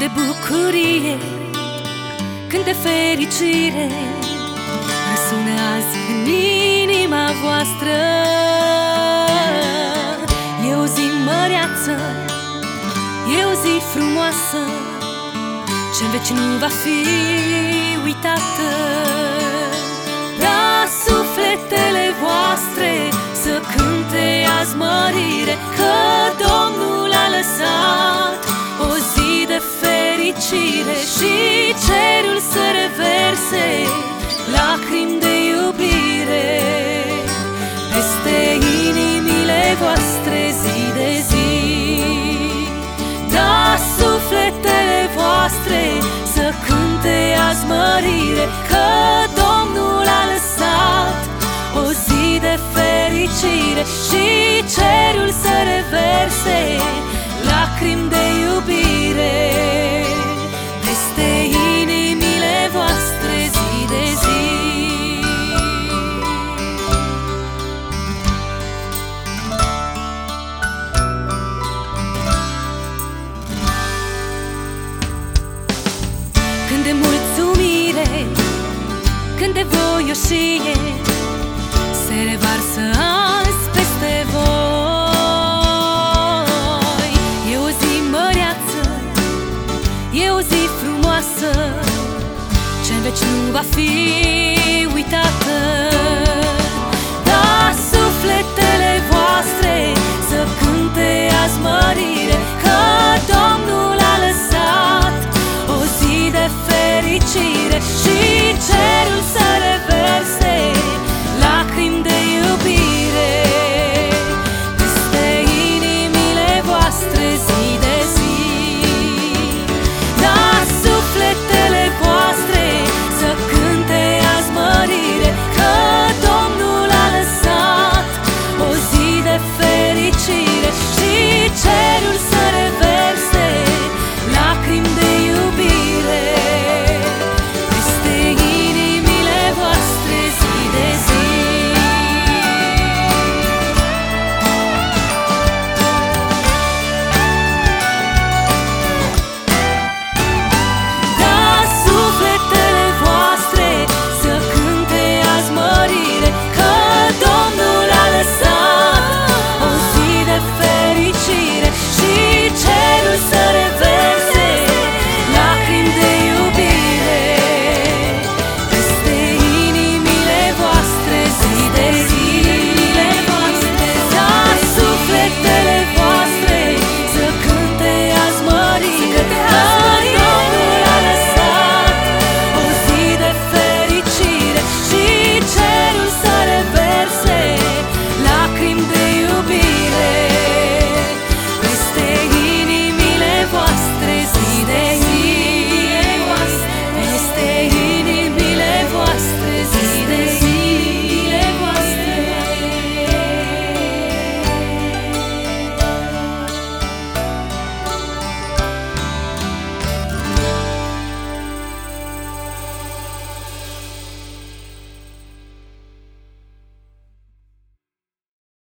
de bucurie, când de fericire Răsună azi în inima voastră. E o zi măreață, e o zi frumoasă ce în veci nu va fi uitată. Da sufletele lacrimi de iubire Peste inimile voastre zi de zi. Da sufletele voastre să cânte azi mărire Că Domnul a lăsat o zi de fericire Și cerul să reverse lacrimi de de mulțumire, când de voioșie Se revarsă azi peste voi. E o zi măreață, e o zi frumoasă ce în veci nu va fi